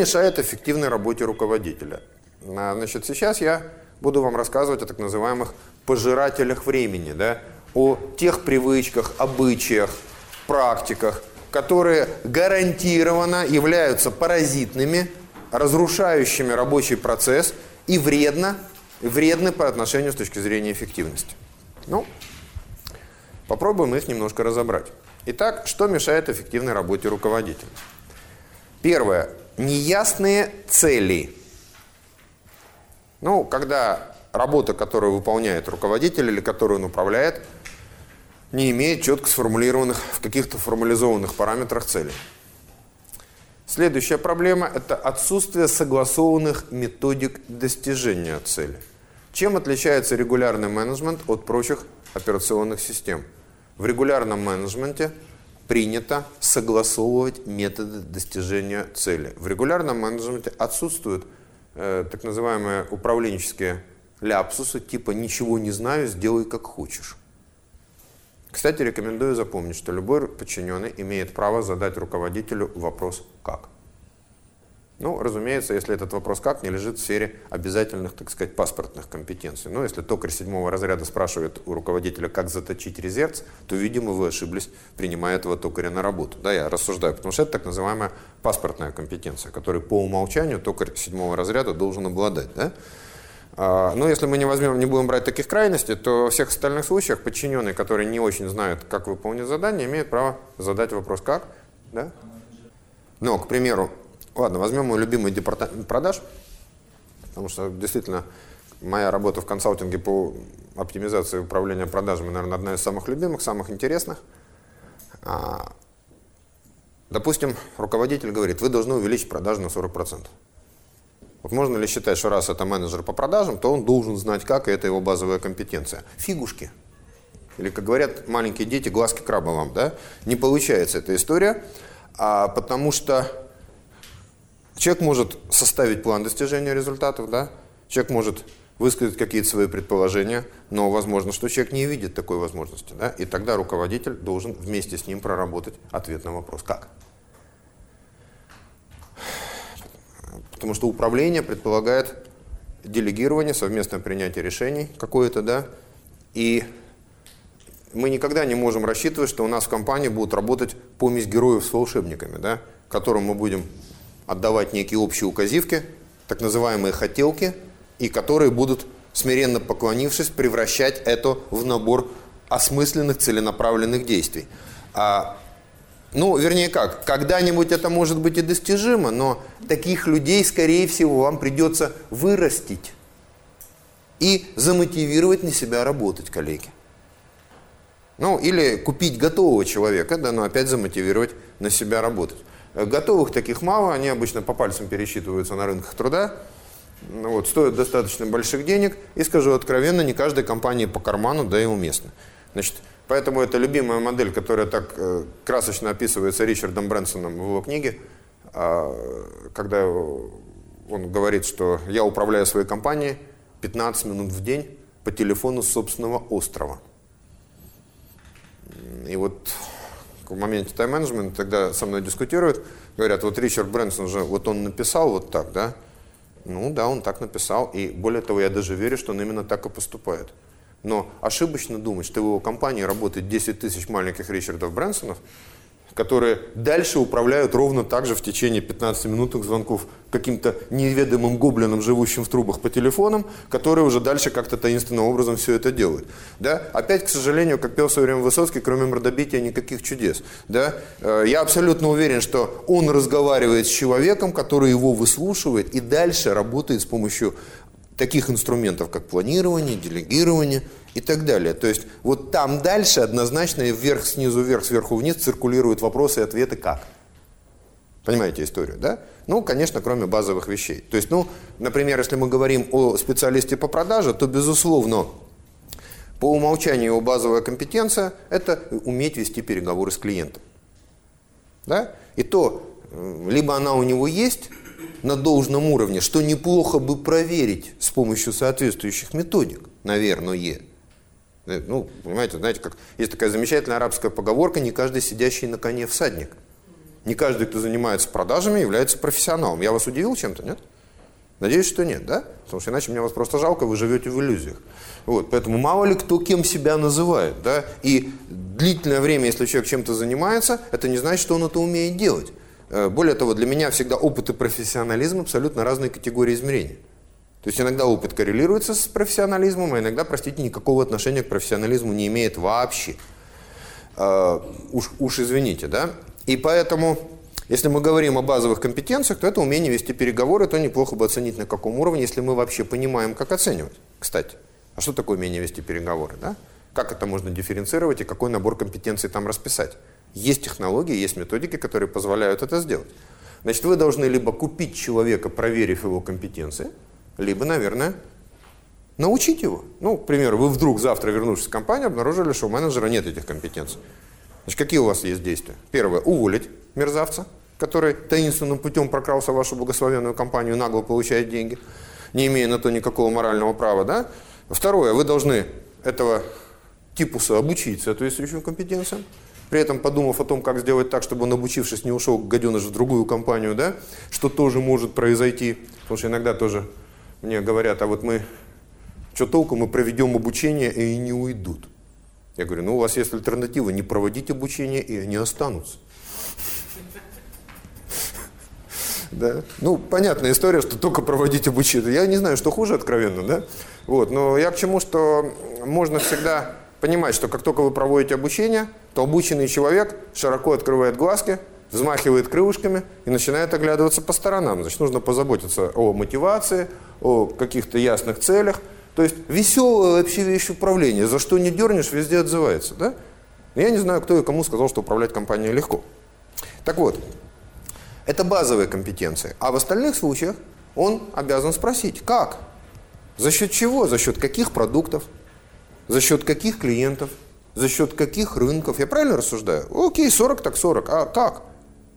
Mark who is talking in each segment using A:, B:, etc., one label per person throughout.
A: мешает эффективной работе руководителя? А, значит, сейчас я буду вам рассказывать о так называемых пожирателях времени, да, о тех привычках, обычаях, практиках, которые гарантированно являются паразитными, разрушающими рабочий процесс и вредно, вредны по отношению с точки зрения эффективности. Ну, попробуем их немножко разобрать. Итак, что мешает эффективной работе руководителя? Первое. Неясные цели. Ну, когда работа, которую выполняет руководитель или которую он управляет, не имеет четко сформулированных в каких-то формализованных параметрах целей. Следующая проблема – это отсутствие согласованных методик достижения цели. Чем отличается регулярный менеджмент от прочих операционных систем? В регулярном менеджменте принято согласовывать методы достижения цели. В регулярном менеджменте отсутствуют э, так называемые управленческие ляпсусы, типа «ничего не знаю, сделай как хочешь». Кстати, рекомендую запомнить, что любой подчиненный имеет право задать руководителю вопрос «как?». Ну, разумеется, если этот вопрос «как» не лежит в сфере обязательных, так сказать, паспортных компетенций. Но если токарь седьмого разряда спрашивает у руководителя, как заточить резерц, то, видимо, вы ошиблись, принимая этого токаря на работу. Да, я рассуждаю, потому что это так называемая паспортная компетенция, которой по умолчанию токарь седьмого разряда должен обладать. Да? А, но если мы не возьмем, не будем брать таких крайностей, то в всех остальных случаях подчиненные, которые не очень знают, как выполнить задание, имеют право задать вопрос «как?». Да? Но, к примеру, ладно, возьмем мой любимый департамент продаж, потому что действительно моя работа в консалтинге по оптимизации управления продажами, наверное, одна из самых любимых, самых интересных. А, допустим, руководитель говорит, вы должны увеличить продажи на 40%. Вот можно ли считать, что раз это менеджер по продажам, то он должен знать как, и это его базовая компетенция. Фигушки. Или, как говорят маленькие дети, глазки краба вам, да? Не получается эта история, а, потому что человек может составить план достижения результатов, да? Человек может высказать какие-то свои предположения, но возможно, что человек не видит такой возможности, да? И тогда руководитель должен вместе с ним проработать ответ на вопрос «как?». Потому что управление предполагает делегирование, совместное принятие решений какое-то, да, и мы никогда не можем рассчитывать, что у нас в компании будут работать помесь героев с волшебниками, да, которым мы будем отдавать некие общие указивки, так называемые хотелки, и которые будут, смиренно поклонившись, превращать это в набор осмысленных, целенаправленных действий. А ну, вернее как, когда-нибудь это может быть и достижимо, но таких людей, скорее всего, вам придется вырастить и замотивировать на себя работать, коллеги. Ну, или купить готового человека, да, но опять замотивировать на себя работать. Готовых таких мало, они обычно по пальцам пересчитываются на рынках труда, ну вот, стоят достаточно больших денег, и, скажу откровенно, не каждой компании по карману, да и уместно. Значит, Поэтому это любимая модель, которая так э, красочно описывается Ричардом Брэнсоном в его книге, э, когда он говорит, что я управляю своей компанией 15 минут в день по телефону с собственного острова. И вот в моменте тайм-менеджмента тогда со мной дискутируют, говорят, вот Ричард Брэнсон же, вот он написал вот так, да? Ну да, он так написал, и более того, я даже верю, что он именно так и поступает. Но ошибочно думать, что в его компании работает 10 тысяч маленьких Ричардов Брэнсонов, которые дальше управляют ровно так же в течение 15 минутных звонков каким-то неведомым гоблином, живущим в трубах по телефонам, которые уже дальше как-то таинственным образом все это делают. Да? Опять, к сожалению, как пел в свое время Высоцкий, кроме мордобития никаких чудес. Да? Э, я абсолютно уверен, что он разговаривает с человеком, который его выслушивает и дальше работает с помощью таких инструментов, как планирование, делегирование и так далее. То есть вот там дальше однозначно вверх, снизу, вверх, сверху вниз циркулируют вопросы и ответы как. Понимаете историю, да? Ну, конечно, кроме базовых вещей. То есть, ну, например, если мы говорим о специалисте по продаже, то, безусловно, по умолчанию его базовая компетенция – это уметь вести переговоры с клиентом. Да? И то, либо она у него есть, на должном уровне, что неплохо бы проверить с помощью соответствующих методик, наверное. Э, ну, понимаете, знаете, как есть такая замечательная арабская поговорка «не каждый сидящий на коне всадник». Не каждый, кто занимается продажами, является профессионалом. Я вас удивил чем-то, нет? Надеюсь, что нет, да? Потому что иначе мне вас просто жалко, вы живете в иллюзиях. Вот, поэтому мало ли кто кем себя называет, да? И длительное время, если человек чем-то занимается, это не значит, что он это умеет делать. Э, более того, для меня всегда опыт и профессионализм абсолютно разные категории измерений. То есть иногда опыт коррелируется с профессионализмом, а иногда, простите, никакого отношения к профессионализму не имеет вообще. Uh, уж, уж извините, да? И поэтому если мы говорим о базовых компетенциях, то это умение вести переговоры, то неплохо бы оценить на каком уровне, если мы вообще понимаем, как оценивать. Кстати, а что такое умение вести переговоры? Да? Как это можно дифференцировать и какой набор компетенций там расписать? Есть технологии, есть методики, которые позволяют это сделать. Значит, вы должны либо купить человека, проверив его компетенции, либо, наверное, научить его. Ну, к примеру, вы вдруг завтра, вернувшись в компанию, обнаружили, что у менеджера нет этих компетенций. Значит, какие у вас есть действия? Первое – уволить мерзавца который таинственным путем прокрался в вашу благословенную компанию, нагло получает деньги, не имея на то никакого морального права. Да? Второе, вы должны этого типуса обучить соответствующим компетенциям, при этом подумав о том, как сделать так, чтобы он, обучившись, не ушел гаденыш в другую компанию, да, что тоже может произойти, потому что иногда тоже мне говорят, а вот мы, что толку, мы проведем обучение, и не уйдут. Я говорю, ну у вас есть альтернатива, не проводить обучение, и они останутся. Да? Ну, понятная история, что только проводить обучение. Я не знаю, что хуже, откровенно, да? Вот, но я к чему, что можно всегда понимать, что как только вы проводите обучение, то обученный человек широко открывает глазки, взмахивает крылышками и начинает оглядываться по сторонам. Значит, нужно позаботиться о мотивации, о каких-то ясных целях. То есть веселое вообще вещь управления. За что не дернешь, везде отзывается. Да? Я не знаю, кто и кому сказал, что управлять компанией легко. Так вот, это базовые компетенции. А в остальных случаях он обязан спросить, как? За счет чего? За счет каких продуктов? За счет каких клиентов? За счет каких рынков? Я правильно рассуждаю? Окей, 40 так 40. А как?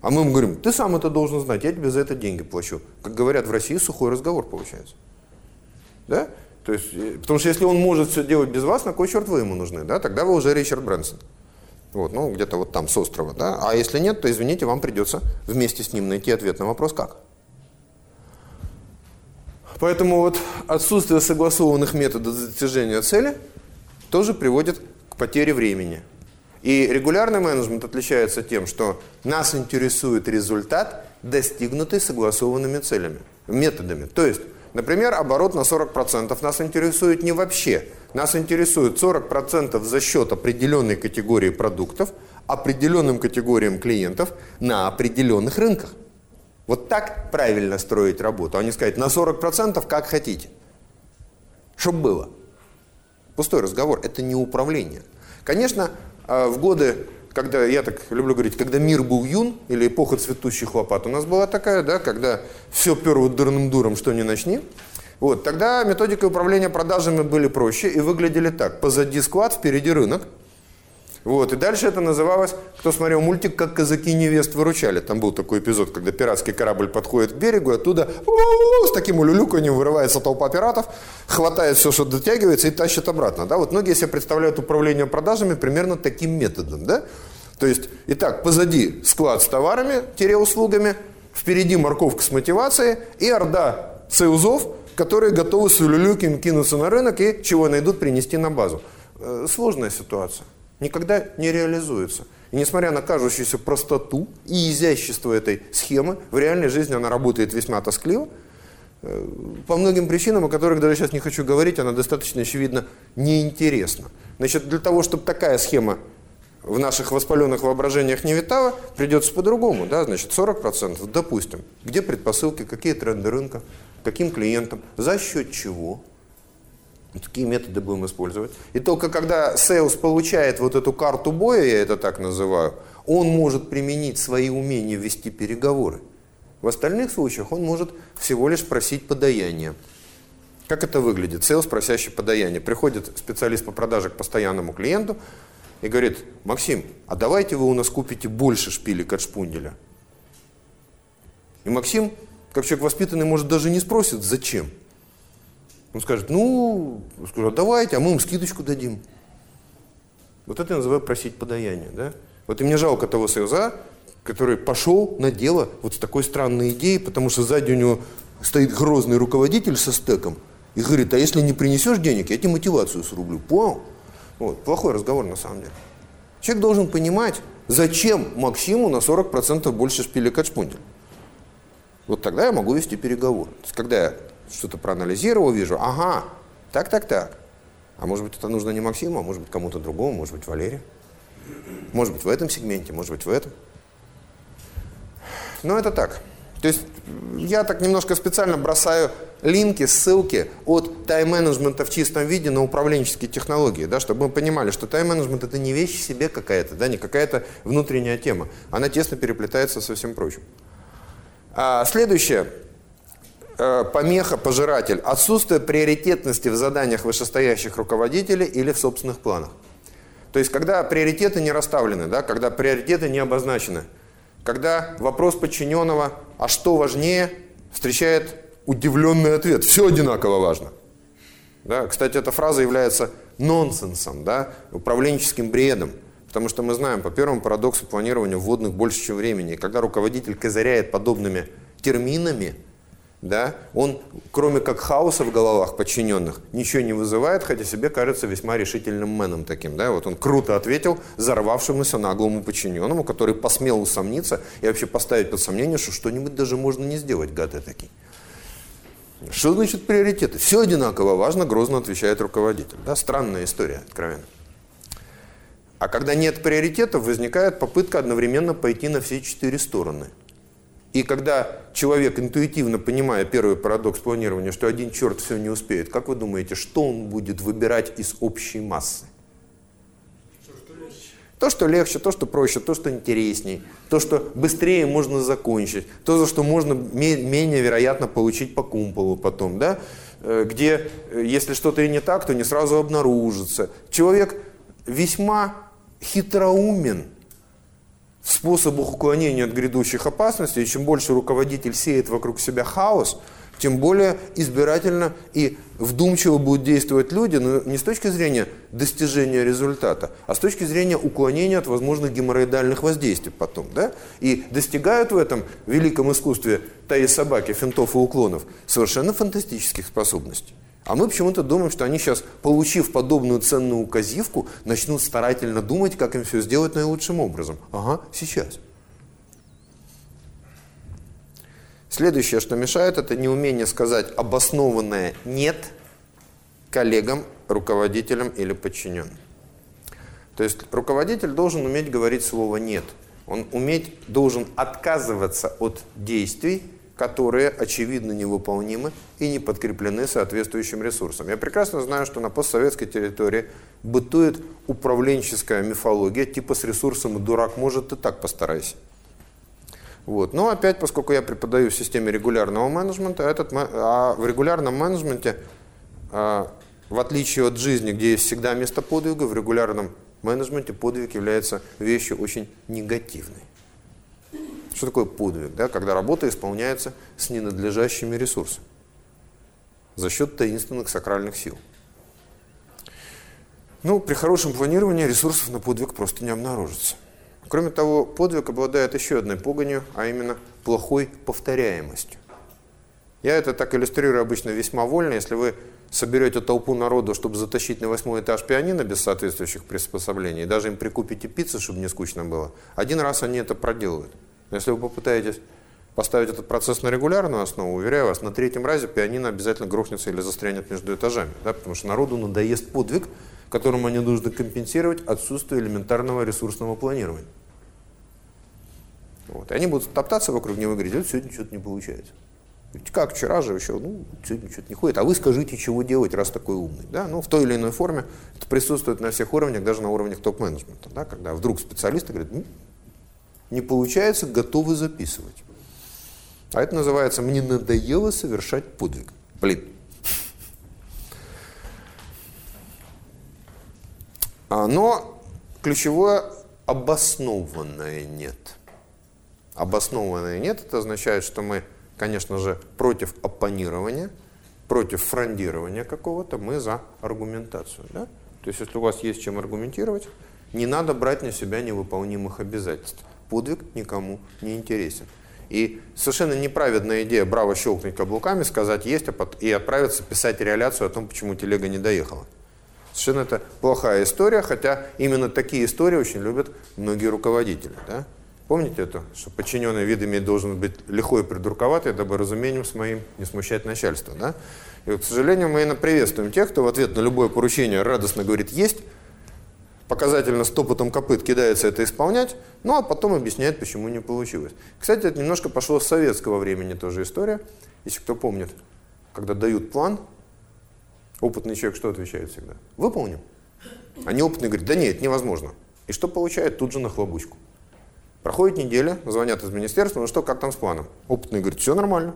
A: А мы ему говорим, ты сам это должен знать, я тебе за это деньги плачу. Как говорят в России, сухой разговор получается. Да? То есть, э, потому что если он может все делать без вас, на кой черт вы ему нужны? Да? Тогда вы уже Ричард Брэнсон. Вот, ну, где-то вот там, с острова, да. А если нет, то, извините, вам придется вместе с ним найти ответ на вопрос «как?». Поэтому вот отсутствие согласованных методов достижения цели тоже приводит к потере времени. И регулярный менеджмент отличается тем, что нас интересует результат, достигнутый согласованными целями, методами. То есть, например, оборот на 40% нас интересует не вообще – нас интересует 40% за счет определенной категории продуктов, определенным категориям клиентов на определенных рынках. Вот так правильно строить работу, а не сказать на 40% как хотите. Чтобы было. Пустой разговор, это не управление. Конечно, в годы, когда, я так люблю говорить, когда мир был юн, или эпоха цветущих лопат, у нас была такая, да, когда все перло дурным дуром, что не начни, вот, тогда методика управления продажами были проще и выглядели так. Позади склад, впереди рынок. Вот, и дальше это называлось, кто смотрел мультик, как казаки невест выручали. Там был такой эпизод, когда пиратский корабль подходит к берегу, и оттуда с таким улюлюканьем вырывается толпа пиратов, хватает все, что дотягивается, и тащит обратно. Да? Вот многие себе представляют управление продажами примерно таким методом. Да? То есть, итак, позади склад с товарами-услугами, впереди морковка с мотивацией и орда сейлзов, которые готовы с улюлюкин кинуться на рынок и чего найдут принести на базу. Э, сложная ситуация. Никогда не реализуется. И несмотря на кажущуюся простоту и изящество этой схемы, в реальной жизни она работает весьма тоскливо. Э, по многим причинам, о которых даже сейчас не хочу говорить, она достаточно, очевидно, неинтересна. Значит, для того, чтобы такая схема в наших воспаленных воображениях не витала, придется по-другому. Да? Значит, 40%, допустим. Где предпосылки, какие тренды рынка, каким клиентам, за счет чего. Такие методы будем использовать. И только когда sales получает вот эту карту боя, я это так называю, он может применить свои умения вести переговоры. В остальных случаях он может всего лишь просить подаяние. Как это выглядит? Sales, просящий подаяние. Приходит специалист по продаже к постоянному клиенту и говорит, Максим, а давайте вы у нас купите больше шпилек от шпунделя. И Максим как человек воспитанный, может, даже не спросит, зачем. Он скажет, ну, скажет, давайте, а мы им скидочку дадим. Вот это я называю просить подаяние. Да? Вот и мне жалко того союза, который пошел на дело вот с такой странной идеей, потому что сзади у него стоит грозный руководитель со стеком и говорит, а если не принесешь денег, я тебе мотивацию срублю. Понял? Вот, плохой разговор на самом деле. Человек должен понимать, зачем Максиму на 40% больше шпилек от. Вот тогда я могу вести переговоры. То есть, когда я что-то проанализировал, вижу, ага, так, так, так. А может быть, это нужно не Максиму, а может быть, кому-то другому, может быть, Валерию. Может быть, в этом сегменте, может быть, в этом. Но это так. То есть я так немножко специально бросаю линки, ссылки от тайм-менеджмента в чистом виде на управленческие технологии, да, чтобы мы понимали, что тайм-менеджмент это не вещь себе какая-то, да, не какая-то внутренняя тема. Она тесно переплетается со всем прочим. А, следующее. Э, помеха, пожиратель. Отсутствие приоритетности в заданиях вышестоящих руководителей или в собственных планах. То есть, когда приоритеты не расставлены, да, когда приоритеты не обозначены, когда вопрос подчиненного, а что важнее, встречает удивленный ответ. Все одинаково важно. Да? Кстати, эта фраза является нонсенсом, да? управленческим бредом. Потому что мы знаем по первому парадоксу планирования вводных больше, чем времени. Когда руководитель козыряет подобными терминами, да, он, кроме как хаоса в головах подчиненных, ничего не вызывает, хотя себе кажется весьма решительным мэном таким. Да? Вот он круто ответил взорвавшемуся наглому подчиненному, который посмел усомниться и вообще поставить под сомнение, что что-нибудь даже можно не сделать, гады такие. Что значит приоритеты? Все одинаково важно, грозно отвечает руководитель. Да? Странная история, откровенно. А когда нет приоритетов, возникает попытка одновременно пойти на все четыре стороны – и когда человек интуитивно, понимая первый парадокс планирования, что один черт все не успеет, как вы думаете, что он будет выбирать из общей массы? То, что легче, то, что проще, то, что интересней, то, что быстрее можно закончить, то, за что можно менее вероятно получить по кумполу потом, да? Э, где, э, если что-то и не так, то не сразу обнаружится. Человек весьма хитроумен, способах уклонения от грядущих опасностей, и чем больше руководитель сеет вокруг себя хаос, тем более избирательно и вдумчиво будут действовать люди, но не с точки зрения достижения результата, а с точки зрения уклонения от возможных геморроидальных воздействий потом. Да? И достигают в этом великом искусстве таи собаки, финтов и уклонов совершенно фантастических способностей. А мы почему-то думаем, что они сейчас, получив подобную ценную указивку, начнут старательно думать, как им все сделать наилучшим образом. Ага, сейчас. Следующее, что мешает, это неумение сказать обоснованное «нет» коллегам, руководителям или подчиненным. То есть руководитель должен уметь говорить слово «нет». Он уметь должен отказываться от действий, которые очевидно невыполнимы и не подкреплены соответствующим ресурсом. Я прекрасно знаю, что на постсоветской территории бытует управленческая мифология, типа с ресурсом дурак может, ты так постарайся. Вот. Но опять, поскольку я преподаю в системе регулярного менеджмента, этот, а в регулярном менеджменте, а, в отличие от жизни, где есть всегда место подвига, в регулярном менеджменте подвиг является вещью очень негативной. Что такое подвиг? Да? Когда работа исполняется с ненадлежащими ресурсами за счет таинственных сакральных сил. Ну, при хорошем планировании ресурсов на подвиг просто не обнаружится. Кроме того, подвиг обладает еще одной погонью, а именно плохой повторяемостью. Я это так иллюстрирую обычно весьма вольно. Если вы соберете толпу народу, чтобы затащить на восьмой этаж пианино без соответствующих приспособлений, даже им прикупите пиццу, чтобы не скучно было, один раз они это проделают. Но если вы попытаетесь поставить этот процесс на регулярную основу, уверяю вас, на третьем разе пианино обязательно грохнется или застрянет между этажами. Да, потому что народу надоест подвиг, которым они должны компенсировать отсутствие элементарного ресурсного планирования. Вот. И они будут топтаться вокруг него и говорить, сегодня что-то не получается. Ведь как вчера же еще, ну, сегодня что-то не ходит, а вы скажите, чего делать, раз такой умный. Да? Ну, в той или иной форме это присутствует на всех уровнях, даже на уровнях топ-менеджмента. Да? Когда вдруг специалисты говорят, ну, не получается, готовы записывать. А это называется «мне надоело совершать подвиг». Блин. А, но ключевое обоснованное нет. Обоснованное нет, это означает, что мы, конечно же, против оппонирования, против фрондирования какого-то, мы за аргументацию. Да? То есть, если у вас есть чем аргументировать, не надо брать на себя невыполнимых обязательств. Подвиг никому не интересен. И совершенно неправедная идея браво щелкнуть каблуками, сказать есть а и отправиться писать реляцию о том, почему телега не доехала. Совершенно это плохая история, хотя именно такие истории очень любят многие руководители. Да? Помните это, что подчиненный вид иметь должен быть лихой и придурковатый, дабы разумением с моим не смущать начальство. Да? И, вот, к сожалению, мы приветствуем тех, кто в ответ на любое поручение радостно говорит «есть», показательно с топотом копыт кидается это исполнять, ну а потом объясняет, почему не получилось. Кстати, это немножко пошло с советского времени тоже история. Если кто помнит, когда дают план, опытный человек что отвечает всегда? Выполним. А неопытный говорит, да нет, невозможно. И что получает? Тут же на хлобучку. Проходит неделя, звонят из министерства, ну что, как там с планом? Опытный говорит, все нормально.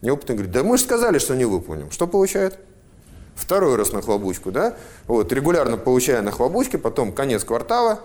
A: Неопытный говорит, да мы же сказали, что не выполним. Что получает? Второй раз на хлобучку, да, вот, регулярно получая на хлобучке, потом конец квартала,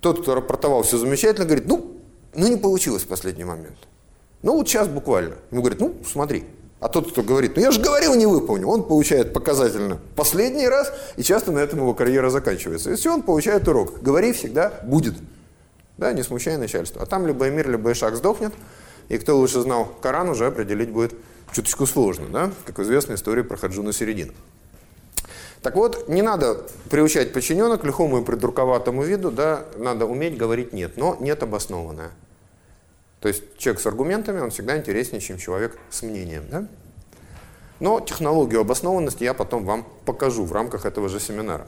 A: тот, кто рапортовал все замечательно, говорит, ну, ну не получилось в последний момент. Ну вот сейчас буквально. Ему говорит, ну смотри. А тот, кто говорит, ну я же говорил, не выполнил, он получает показательно последний раз, и часто на этом его карьера заканчивается. Если он получает урок, говори всегда будет. Да, не смущай начальство. А там либо мир, либо шаг сдохнет, и кто лучше знал Коран, уже определить будет чуточку сложно, да? как в известной истории про Хаджуна Середину. Так вот, не надо приучать подчиненных к лихому и придурковатому виду, да, надо уметь говорить «нет», но «нет» обоснованное. То есть человек с аргументами, он всегда интереснее, чем человек с мнением. Да? Но технологию обоснованности я потом вам покажу в рамках этого же семинара.